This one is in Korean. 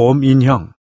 곰 인형.